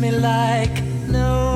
me like no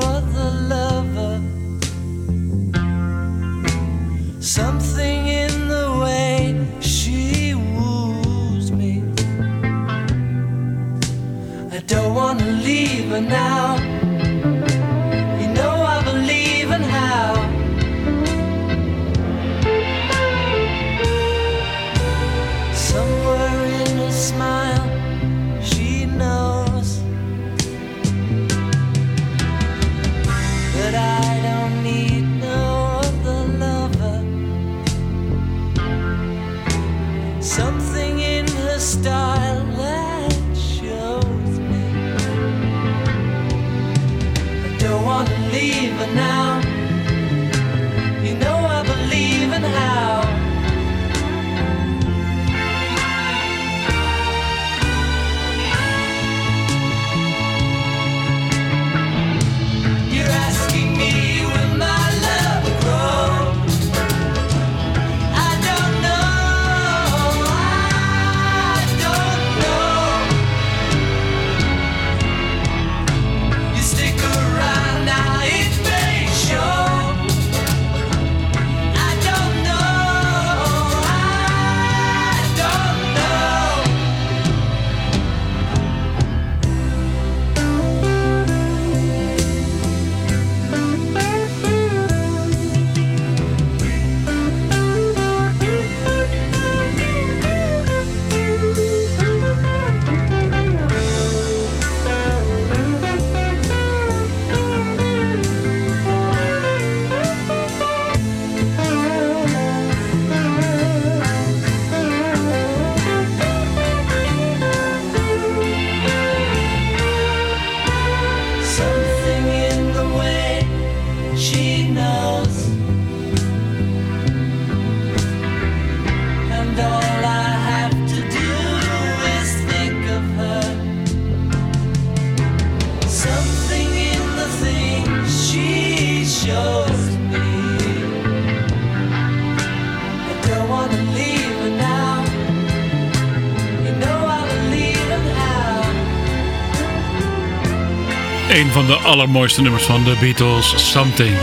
van de allermooiste nummers van de Beatles, Something,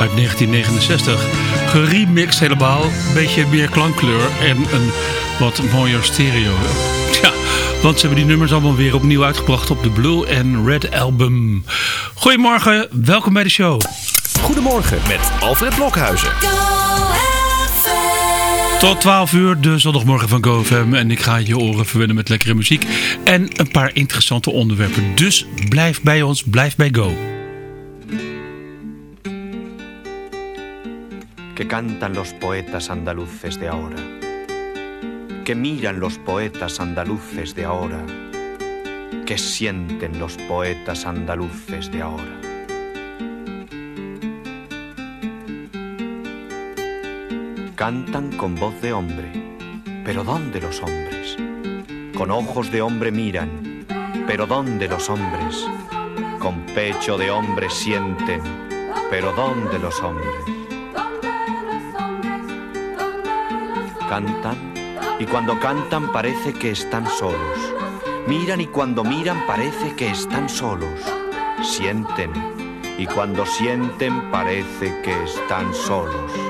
uit 1969. Geremixed helemaal, een beetje meer klankkleur en een wat mooier stereo. Ja, want ze hebben die nummers allemaal weer opnieuw uitgebracht op de Blue and Red album. Goedemorgen, welkom bij de show. Goedemorgen met Alfred Blokhuizen. Tot 12 uur, de zondagmorgen van GoFam. En ik ga je oren verwennen met lekkere muziek en een paar interessante onderwerpen. Dus blijf bij ons, blijf bij Go. que cantan los poetas andaluces de ahora, que miran los poetas andaluces de ahora, que sienten los poetas andaluces de ahora. Cantan con voz de hombre, pero ¿dónde los hombres? Con ojos de hombre miran, pero ¿dónde los hombres? Con pecho de hombre sienten, pero ¿dónde los hombres? Cantan y cuando cantan parece que están solos. Miran y cuando miran parece que están solos. Sienten y cuando sienten parece que están solos.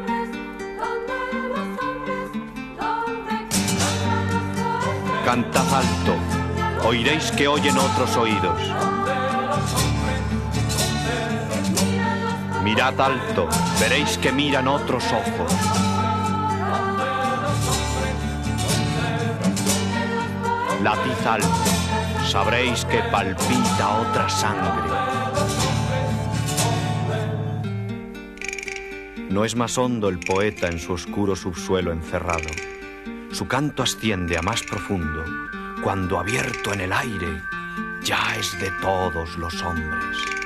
Cantad alto, oiréis que oyen otros oídos. Mirad alto, veréis que miran otros ojos. Latid alto, sabréis que palpita otra sangre. No es más hondo el poeta en su oscuro subsuelo encerrado. Su canto asciende a más profundo, cuando abierto en el aire, ya es de todos los hombres.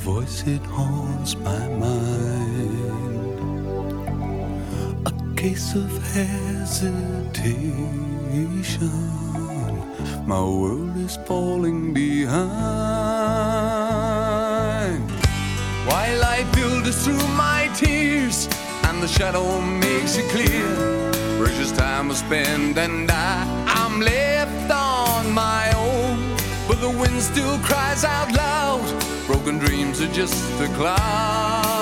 Voice, it haunts my mind a case of hesitation. My world is falling behind. While I filters through my tears, and the shadow makes it clear. Precious time I spend, and I, I'm left on my own. But the wind still cries out loud. Broken dreams are just a cloud.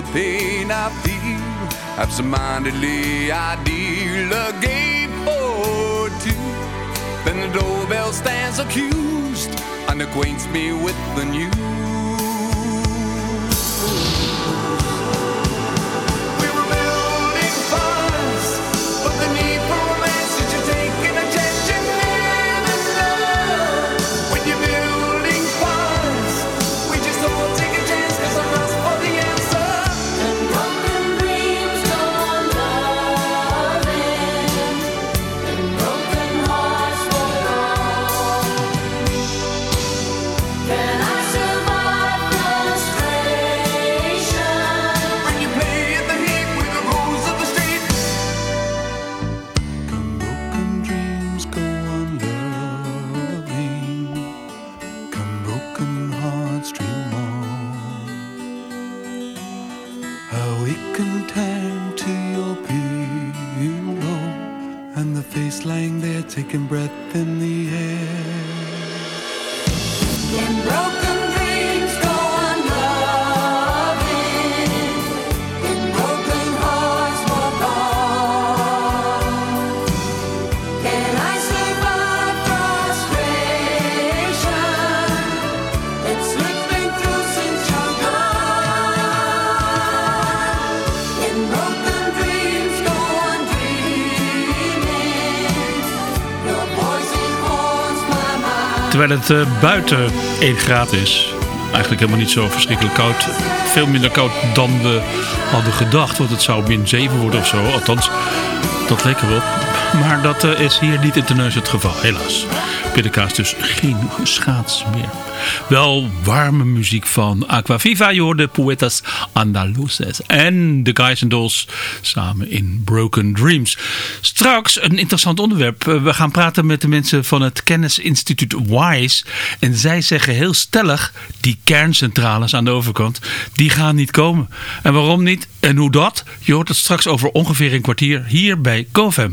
The pain I feel. Absentmindedly, I deal a game or two. Then the doorbell stands accused and acquaints me with the news. Terwijl het uh, buiten 1 graad is. Eigenlijk helemaal niet zo verschrikkelijk koud. Veel minder koud dan we hadden gedacht. Want het zou min 7 worden of zo. Althans, dat leek erop. Maar dat uh, is hier niet in teneus het geval, helaas. Pindakaas dus geen schaats meer. Wel warme muziek van Aquaviva. Je hoorde Poetas Andaluces. En de Guys Dolls samen in Broken Dreams. Straks een interessant onderwerp. Eh, we gaan praten met de mensen van het kennisinstituut WISE. En zij zeggen heel stellig, die kerncentrales aan de overkant, die gaan niet komen. En waarom niet? En hoe dat? Je hoort het straks over ongeveer een kwartier hier bij GoFam.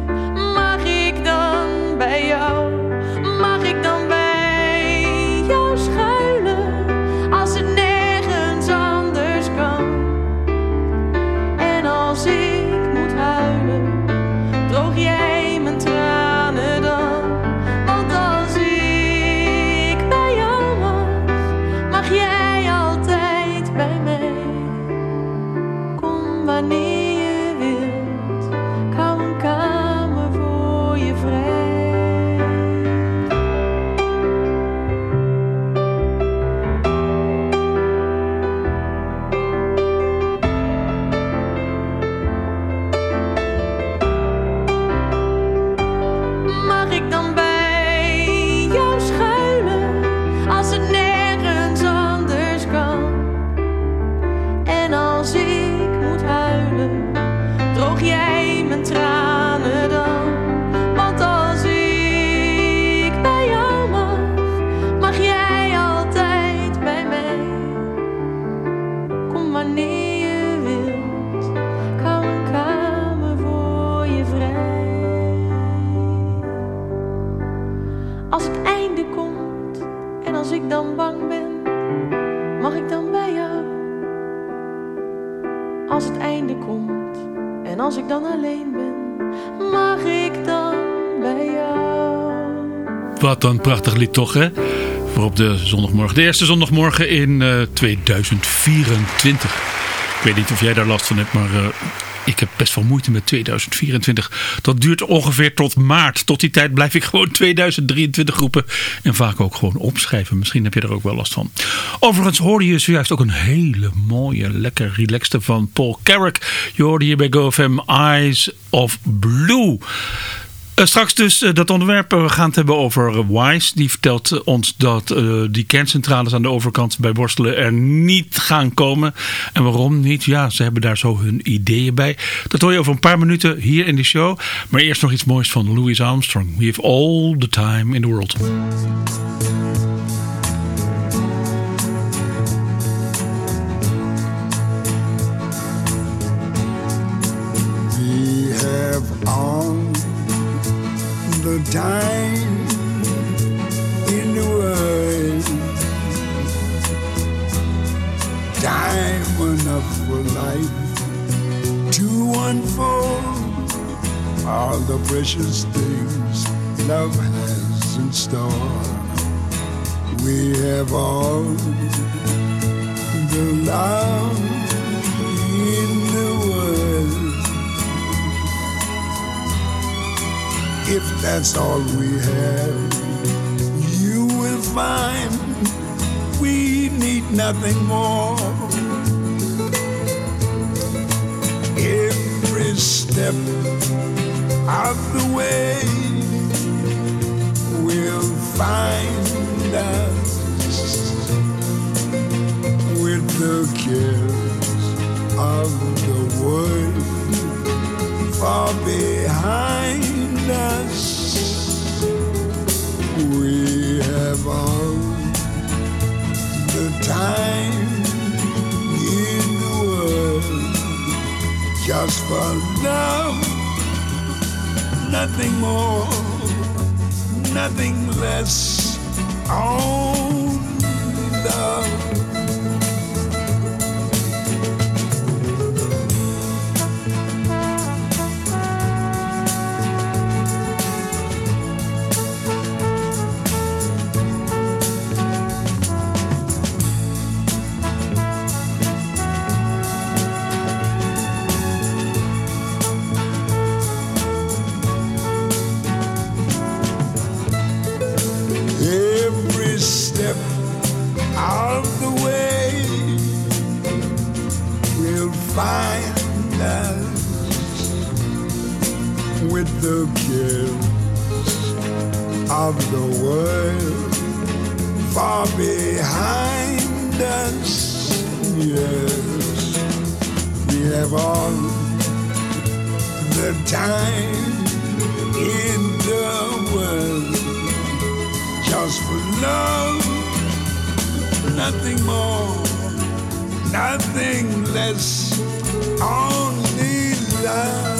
Als het einde komt en als ik dan alleen ben, mag ik dan bij jou? Wat een prachtig lied toch, hè? Voor op de zondagmorgen. De eerste zondagmorgen in eh, 2024. Ik weet niet of jij daar last van hebt, maar eh, ik heb best wel moeite met 2024. Dat duurt ongeveer tot maart. Tot die tijd blijf ik gewoon 2023 roepen. En vaak ook gewoon opschrijven. Misschien heb je er ook wel last van. Overigens hoorde je zojuist ook een hele mooie, lekker relaxte van Paul Carrick. Je hoorde hier bij GoFM Eyes of Blue. Eh, straks dus eh, dat onderwerp. We gaan het hebben over eh, Wise. Die vertelt eh, ons dat eh, die kerncentrales aan de overkant bij Borstelen er niet gaan komen. En waarom niet? Ja, ze hebben daar zo hun ideeën bij. Dat hoor je over een paar minuten hier in de show. Maar eerst nog iets moois van Louis Armstrong. We have all the time in the world. We have all the time in the world. Time enough for life to unfold all the precious things love has in store. We have all the love in if that's all we have, you will find we need nothing more. Every step of the for love, nothing more, nothing less. Only have all the time in the world just for love, nothing more, nothing less. Only love.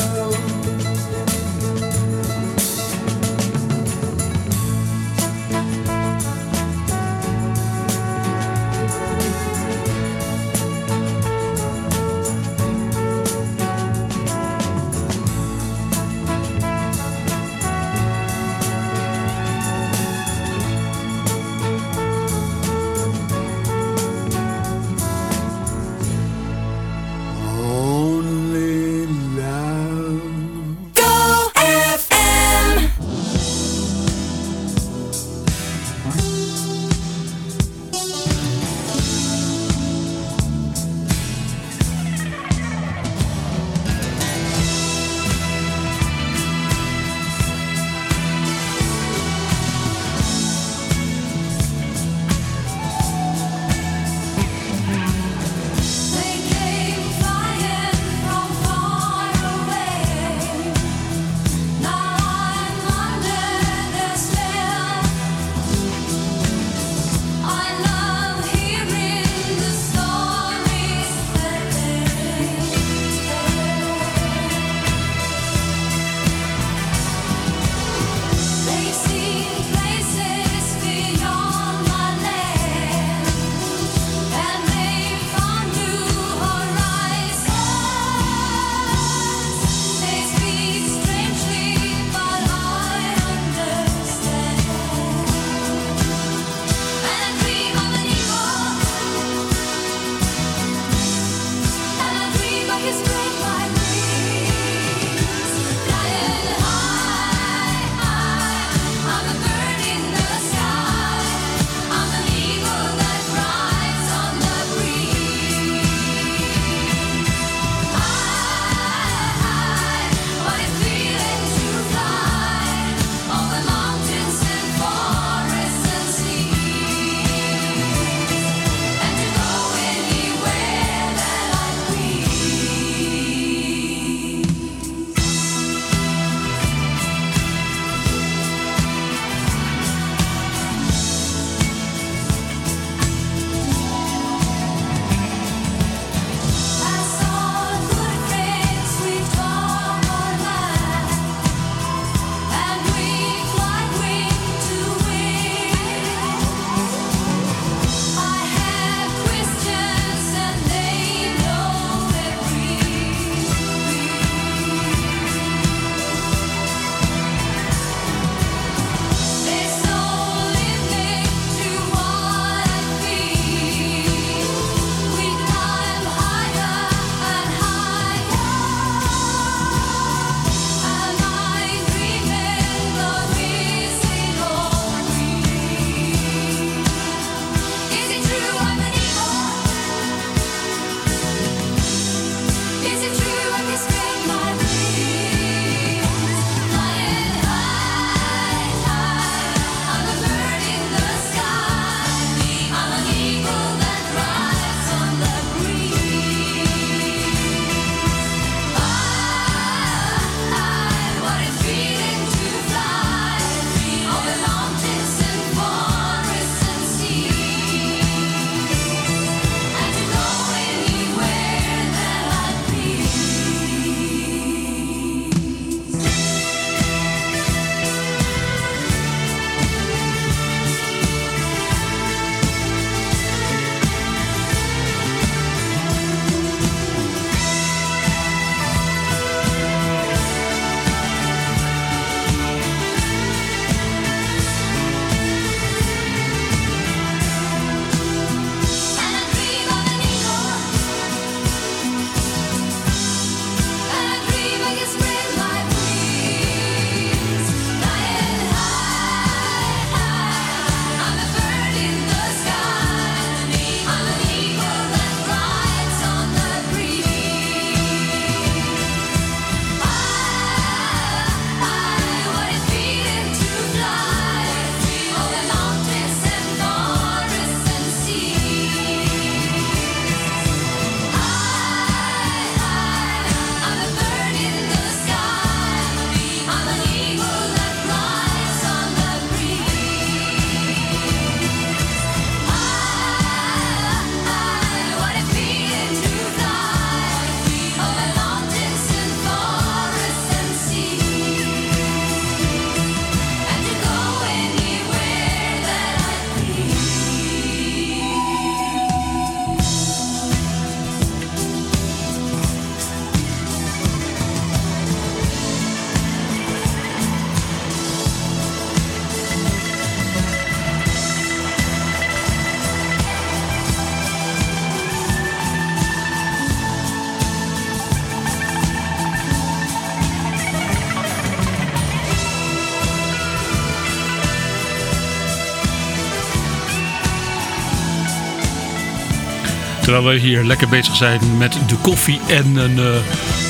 Terwijl we hier lekker bezig zijn met de koffie en een uh,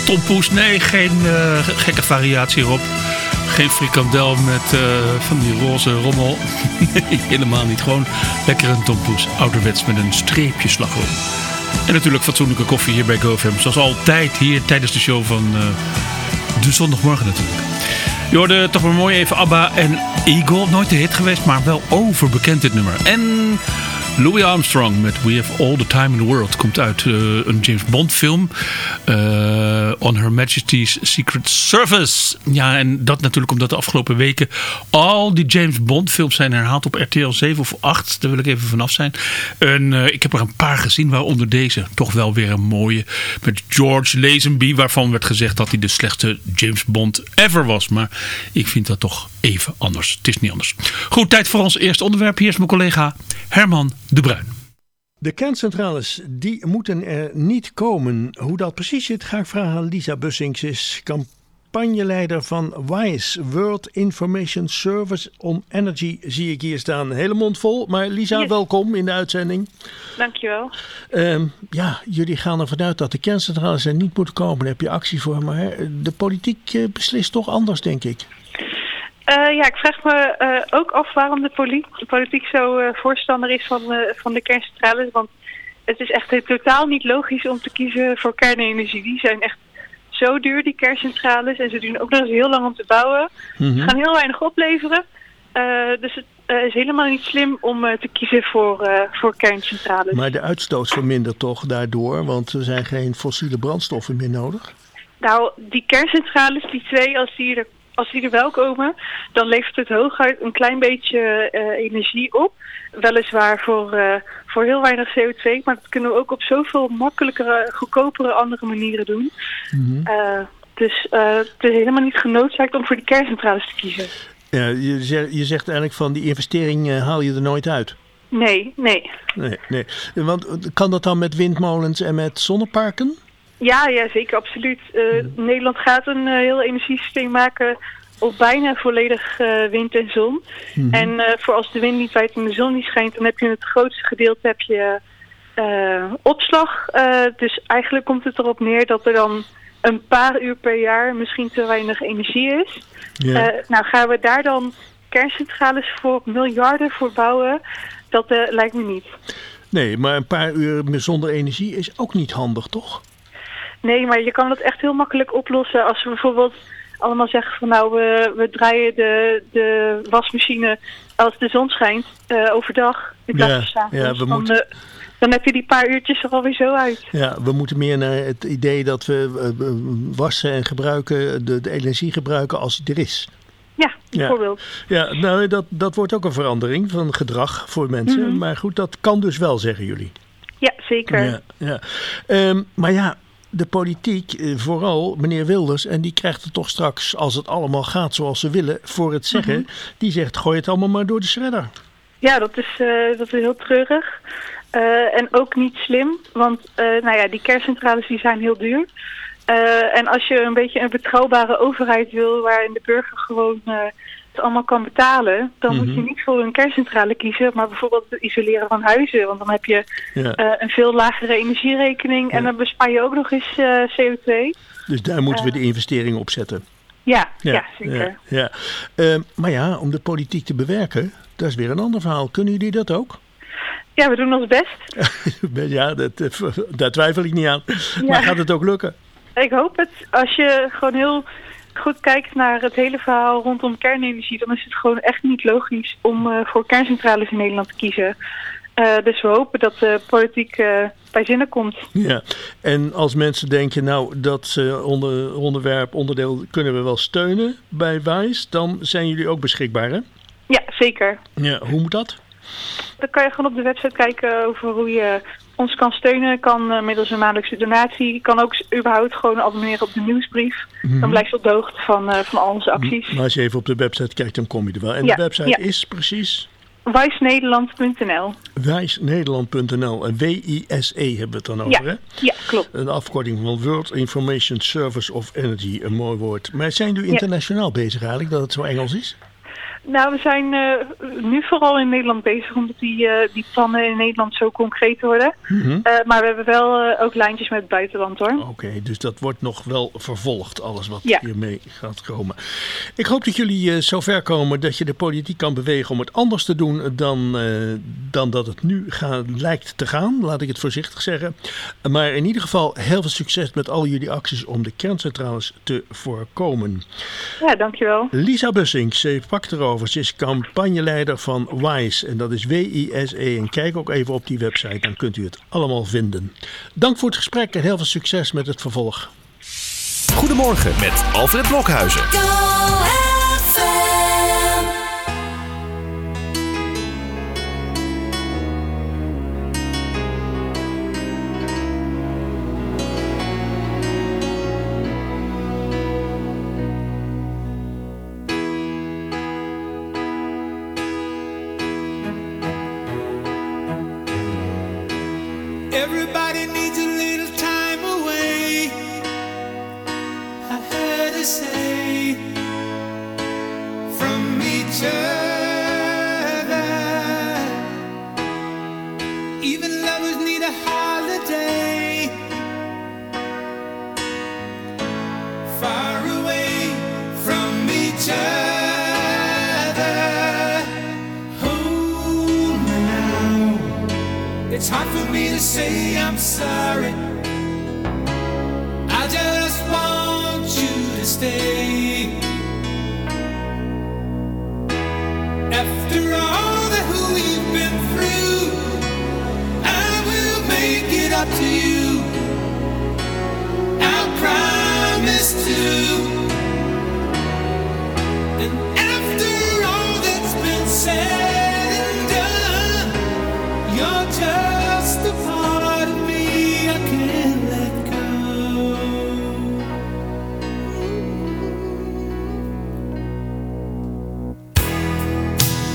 tompoes. Nee, geen uh, gekke variatie erop. Geen frikandel met uh, van die roze rommel. nee, helemaal niet. Gewoon lekker een tompoes. Ouderwets met een streepje slagroom. En natuurlijk fatsoenlijke koffie hier bij GoFam. Zoals altijd hier tijdens de show van de zondagmorgen natuurlijk. Je hoorde toch maar mooi even ABBA en Eagle. Nooit de hit geweest, maar wel overbekend dit nummer. En Louis Armstrong met We Have All the Time in the World komt uit uh, een James Bond film. Uh, On Her Majesty's Secret Service. Ja, en dat natuurlijk omdat de afgelopen weken al die James Bond films zijn herhaald op RTL 7 of 8. Daar wil ik even vanaf zijn. En uh, ik heb er een paar gezien, waaronder deze. Toch wel weer een mooie. Met George Lazenby, waarvan werd gezegd dat hij de slechtste James Bond ever was. Maar ik vind dat toch even anders. Het is niet anders. Goed, tijd voor ons eerste onderwerp. Hier is mijn collega Herman de Bruin. De kerncentrales die moeten er niet komen. Hoe dat precies zit ga ik vragen aan Lisa Bussings. is campagneleider van WISE, World Information Service on Energy, zie ik hier staan. Hele mond vol, maar Lisa, Yes. welkom in de uitzending. Dankjewel. Ehm ja, jullie gaan ervan uit dat de kerncentrales er niet moeten komen. Daar heb je actie voor, maar hè, de politiek eh, beslist toch anders, denk ik. Eh, ja, ik vraag me eh, ook af waarom de, poli- de politiek zo eh, voorstander is van, van de kerncentrales. Want het is echt totaal niet logisch om te kiezen voor kernenergie. Die zijn echt zo duur, die kerncentrales. En ze duren ook nog eens heel lang om te bouwen. Ze gaan heel weinig opleveren. Dus het is helemaal niet slim om te kiezen voor, voor kerncentrales. Maar de uitstoot vermindert toch daardoor, want er zijn geen fossiele brandstoffen meer nodig. Nou, die kerncentrales, die twee, als die er, als die er wel komen, dan levert het hooguit een klein beetje eh, energie op. Weliswaar voor, eh, voor heel weinig CO2, maar dat kunnen we ook op zoveel makkelijkere, goedkopere andere manieren doen. Eh, dus het is helemaal niet genoodzaakt om voor die kerncentrales te kiezen. Ja, je, zegt, je zegt eigenlijk van die investering haal je er nooit uit. Nee, nee. Nee, nee. Want kan dat dan met windmolens en met zonneparken? Ja, ja zeker, absoluut. Eh, Nederland gaat een eh, heel energiesysteem maken op bijna volledig eh, wind en zon. En eh, voor als de wind niet waait en de zon niet schijnt, dan heb je het grootste gedeelte heb je opslag. Dus eigenlijk komt het erop neer dat er dan een paar uur per jaar misschien te weinig energie is. Ja. Nou, gaan we daar dan kerncentrales voor miljarden voor bouwen? Dat lijkt me niet. nee, maar een paar uur zonder energie is ook niet handig, toch? Nee, maar je kan dat echt heel makkelijk oplossen als we bijvoorbeeld allemaal zeggen van nou, we, we draaien de, de wasmachine als de zon schijnt eh, overdag in plaats Ja, van ja, we dan, moeten- eh, dan heb je die paar uurtjes er alweer zo uit. Ja, we moeten meer naar het idee dat we eh, wassen en gebruiken, de, de energie gebruiken als die er is. Ja, bijvoorbeeld. Ja, nou, dat, dat wordt ook een verandering van gedrag voor mensen. Mhm. Maar goed, dat kan dus wel, zeggen jullie. Ja, zeker. Ja, ja. Ehm, maar ja, de politiek, eh, vooral meneer Wilders, en die krijgt het toch straks, als het allemaal gaat zoals ze willen, voor het zeggen. Mhm. Die zegt, gooi het allemaal maar door de shredder. Ja, dat is, eh, dat is heel treurig. Eh, en ook niet slim, want nou ja, die kerncentrales die zijn heel duur. En als je een beetje een betrouwbare overheid wil, waarin de burger gewoon het allemaal kan betalen, dan moet je niet voor een kerncentrale kiezen, maar bijvoorbeeld het isoleren van huizen. Want dan heb je Ja. eh, een veel lagere energierekening en dan bespaar je ook nog eens eh, CO2. Dus daar moeten we de investeringen op zetten. Ja, ja, zeker. Ja, ja. Ehm, maar ja, om de politiek te bewerken, dat is weer een ander verhaal. Kunnen jullie dat ook? Ja, we doen ons best. ja, dat, eh, daar twijfel ik niet aan. Maar gaat het ook lukken? Ik hoop het. Als je gewoon heel goed kijkt naar het hele verhaal rondom kernenergie, dan is het gewoon echt niet logisch om eh, voor kerncentrales in Nederland te kiezen. Eh, dus we hopen dat de politiek eh, bij zinnen komt. Ja, en als mensen denken, nou, dat eh, onder, onderwerp, onderdeel kunnen we wel steunen bij WISE, dan zijn jullie ook beschikbaar, hè? Ja, zeker. Ja, hoe moet dat? Dan kan je gewoon op de website kijken over hoe je ons kan steunen. Kan eh, middels een maandelijkse donatie. Kan ook überhaupt gewoon abonneren op de nieuwsbrief. Dan blijf je op de hoogte van, eh, van al onze acties. Maar als je even op de website kijkt, dan kom je er wel. En Ja, de website ja. is precies Wijsnederland.nl wijsnederland.nl. En W-I-S-E hebben we het dan over, hè? Ja, ja, klopt. Een afkorting van World Information Service of Energy, een mooi woord. Maar zijn jullie internationaal bezig eigenlijk, dat het zo Engels is? Nou, we zijn eh, nu vooral in Nederland bezig omdat die, eh, die plannen in Nederland zo concreet worden. Mhm. Eh, maar we hebben wel ook lijntjes met het buitenland hoor. Oké, dus dat wordt nog wel vervolgd, alles wat Ja. hiermee gaat komen. Ik hoop dat jullie zover komen dat je de politiek kan bewegen om het anders te doen dan, dan dat het nu gaat, lijkt te gaan, laat ik het voorzichtig zeggen. Maar in ieder geval heel veel succes met al jullie acties om de kerncentrales te voorkomen. Ja, dankjewel. Lisa Bussink, ze pakt erover. Ze is campagneleider van WISE en dat is W-I-S-E. En kijk ook even op die website, dan kunt u het allemaal vinden. Dank voor het gesprek en heel veel succes met het vervolg. Goedemorgen met Alfred Blokhuizen.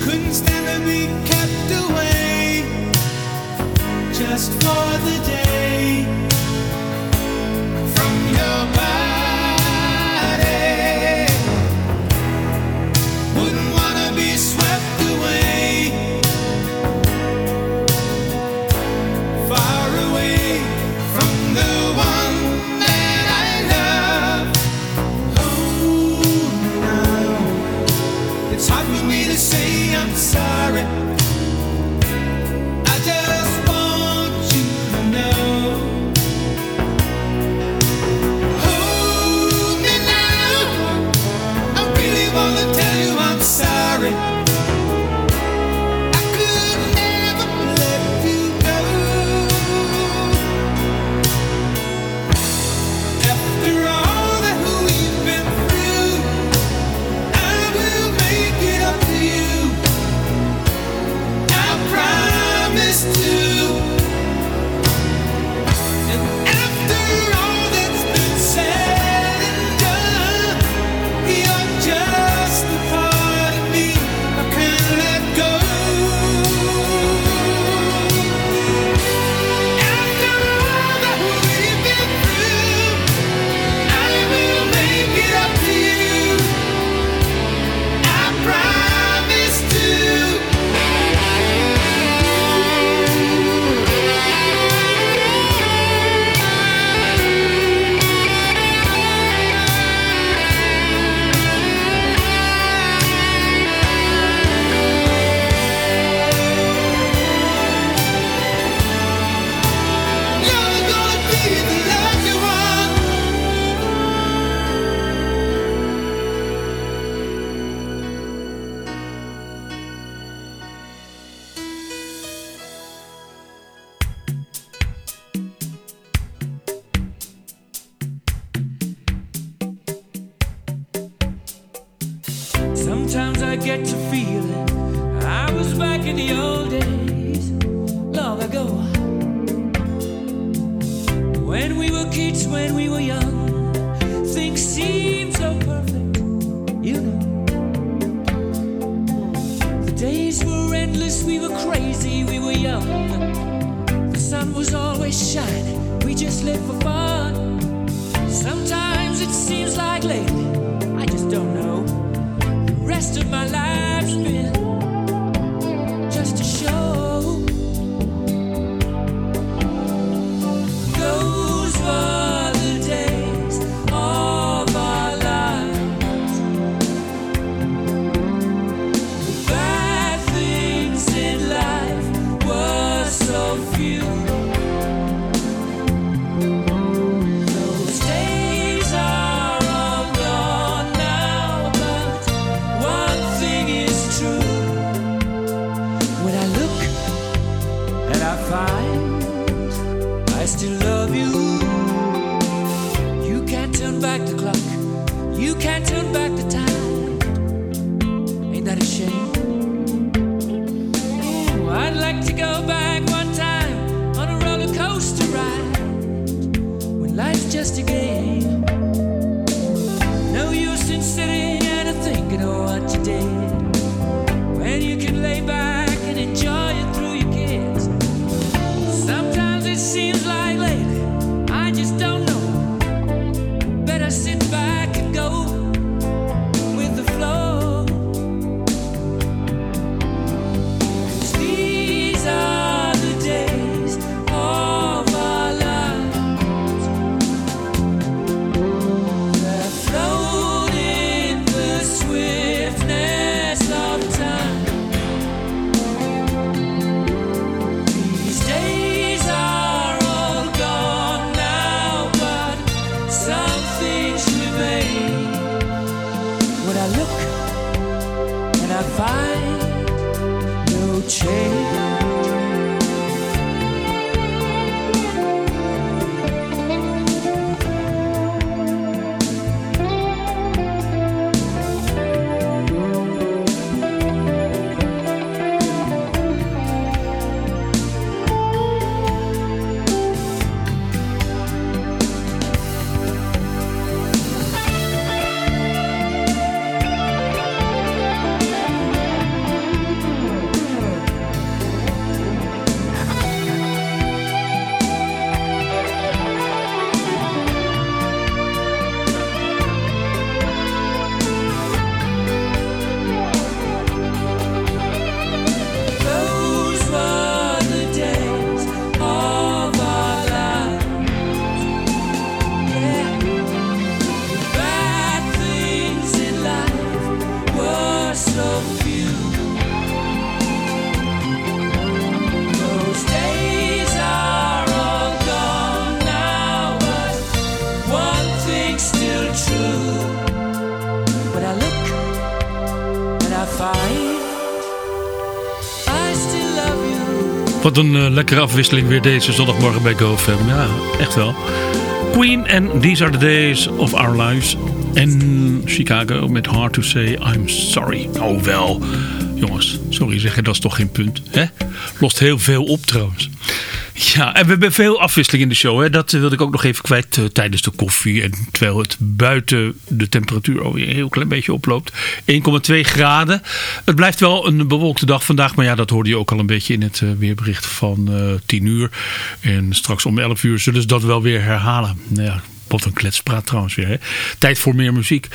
Couldn't stand to be kept away just for the day from your body. Just a game. No use in sitting and thinking of what you did Wat een eh, lekkere afwisseling weer deze zondagmorgen bij GoFam. Ja, echt wel. Queen en These Are The Days of Our Lives. En Chicago met Hard To Say I'm Sorry. Oh wel. Jongens, sorry zeggen, dat is toch geen punt. Hè? Lost heel veel op trouwens. Ja, en we hebben veel afwisseling in de show. Hè? Dat wilde ik ook nog even kwijt eh, tijdens de koffie. En terwijl het buiten de temperatuur alweer een heel klein beetje oploopt. 1,2 graden. Het blijft wel een bewolkte dag vandaag. Maar ja, dat hoorde je ook al een beetje in het eh, weerbericht van eh 10 uur. En straks om 11 uur zullen ze dat wel weer herhalen. Nou ja, wat een kletspraat trouwens weer. Hè? Tijd voor meer muziek.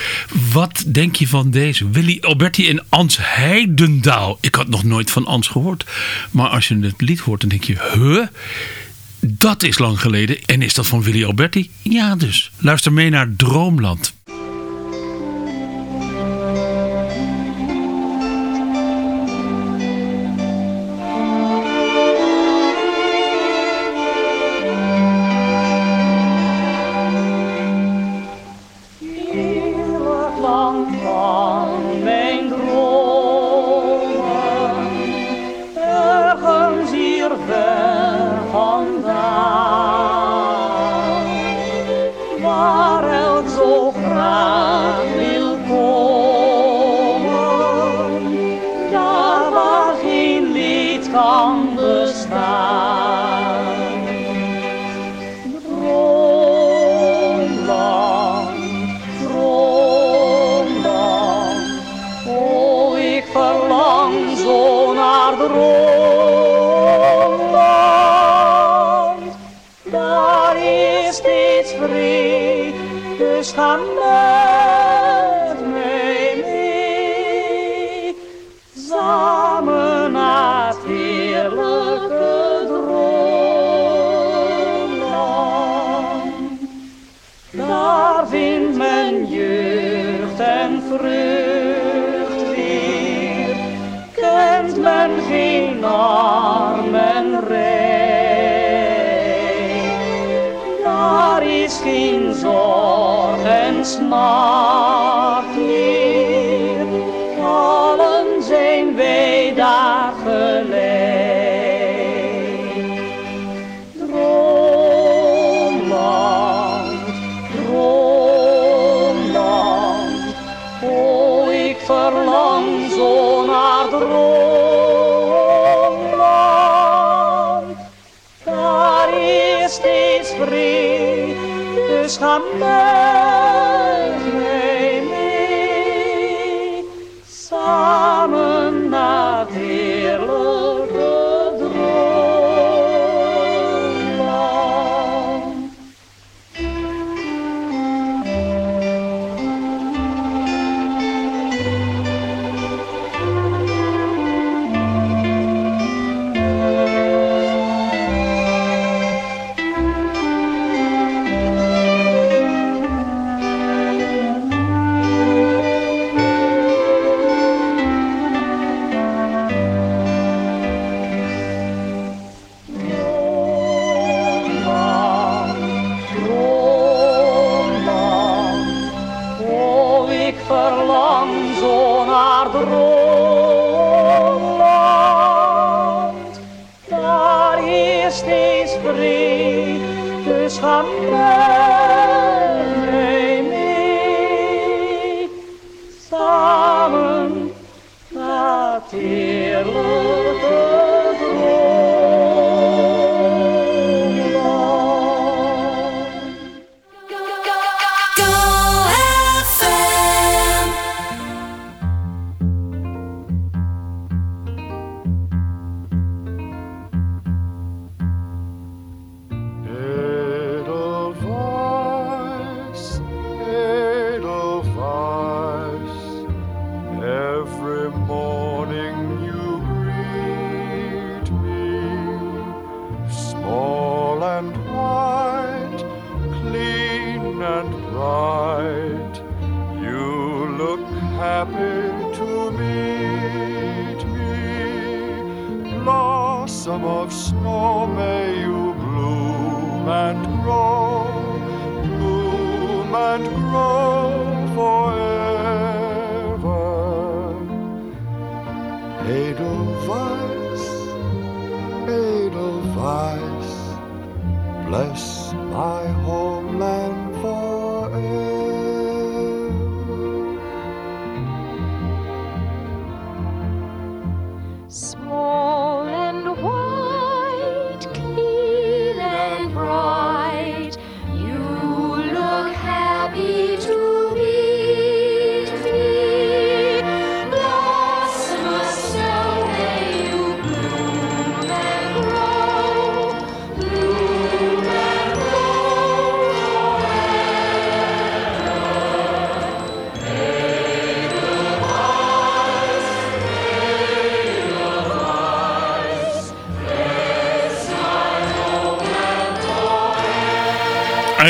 Wat denk je van deze? Willy Alberti en Ans Heidendaal. Ik had nog nooit van Ans gehoord. Maar als je het lied hoort, dan denk je... Huh? Dat is lang geleden. En is dat van Willy Alberti? Ja dus. Luister mee naar Droomland. Kan bestaan. Droomland, droomland, oh ik verlang zo naar droomland. Daar is steeds vrede, dus ga dus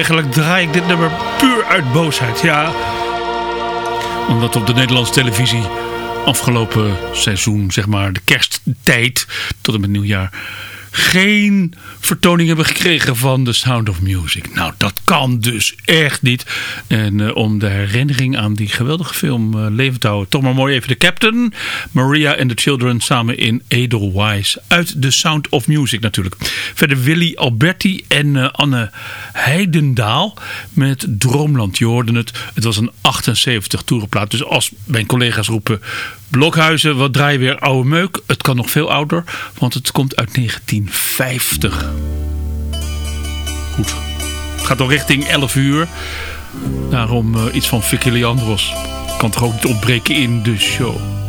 Eigenlijk draai ik dit nummer puur uit boosheid. Ja, omdat op de Nederlandse televisie afgelopen seizoen, zeg maar de kersttijd tot en met nieuwjaar, geen vertoning hebben gekregen van The Sound of Music. Nou, dat kan dus echt niet. En eh, om de herinnering aan die geweldige film eh, levend te houden, toch maar mooi even de Captain, Maria en de Children samen in Edelweiss. Uit The Sound of Music natuurlijk. Verder Willy Alberti en eh, Anne Heidendaal met Droomland. Je het, het was een 78 toerenplaat. Dus als mijn collega's roepen Blokhuizen, wat draai je weer oude meuk? Het kan nog veel ouder, want het komt uit 1950. Goed. Het gaat al richting 11 uur. Daarom eh, iets van Vicky Leandros. Kan toch ook niet ontbreken in de show.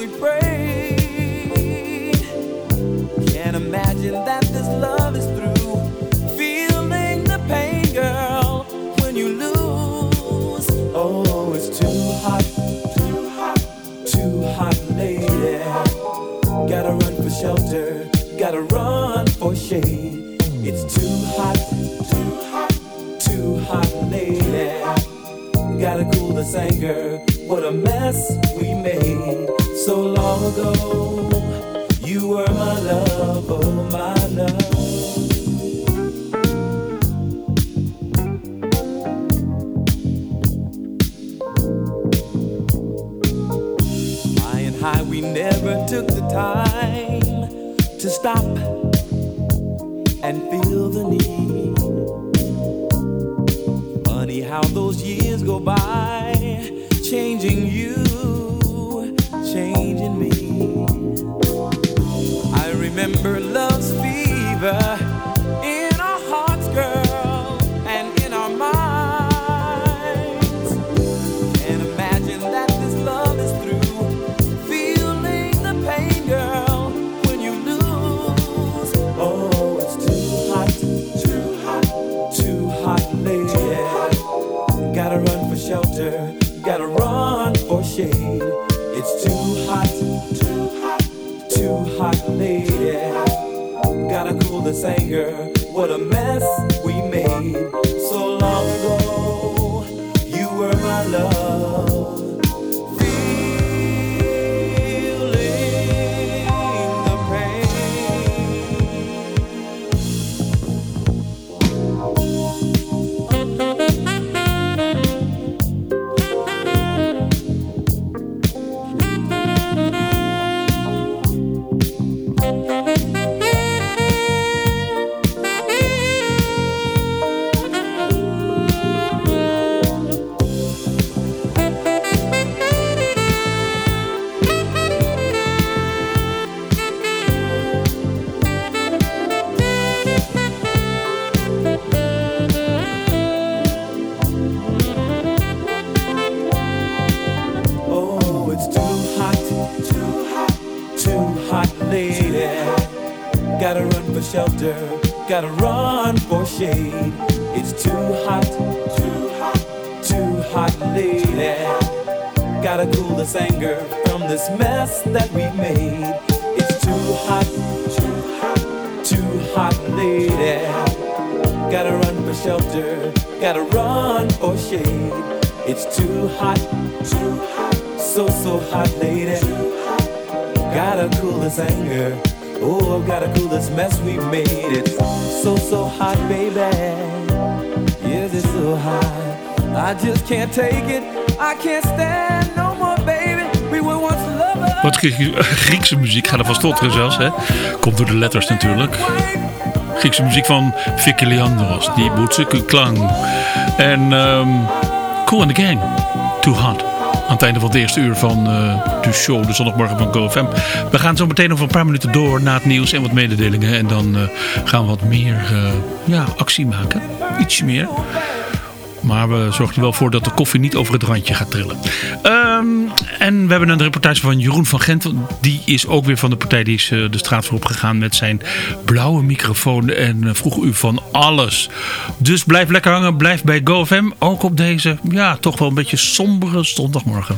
We prayed. Can't imagine that this love is through. Feeling the pain, girl, when you lose. Oh, it's too hot, too hot, too hot, lady. Gotta run for shelter, gotta run for shade. It's too hot, too hot, too hot, lady. Gotta cool this anger. What a mess ago. Griekse muziek gaat er van stotteren zelfs. Hè? Komt door de letters natuurlijk. Griekse muziek van Vicky Leandros. Die boetse klang. En ehm Cool and the Gang. Too Hot. Aan het einde van het eerste uur van eh, de show, de zondagmorgen van GoFM. We gaan zo meteen over een paar minuten door na het nieuws en wat mededelingen. En dan eh, gaan we wat meer eh, ja, actie maken. Ietsje meer. Maar we zorgen er wel voor dat de koffie niet over het randje gaat trillen. Ehm, en we hebben een reportage van Jeroen van Gent. Die is ook weer van de partij. Die is eh, de straat voorop gegaan met zijn blauwe microfoon. En eh, vroeg u van alles. Dus blijf lekker hangen. Blijf bij GoFM. Ook op deze, ja, toch wel een beetje sombere zondagmorgen.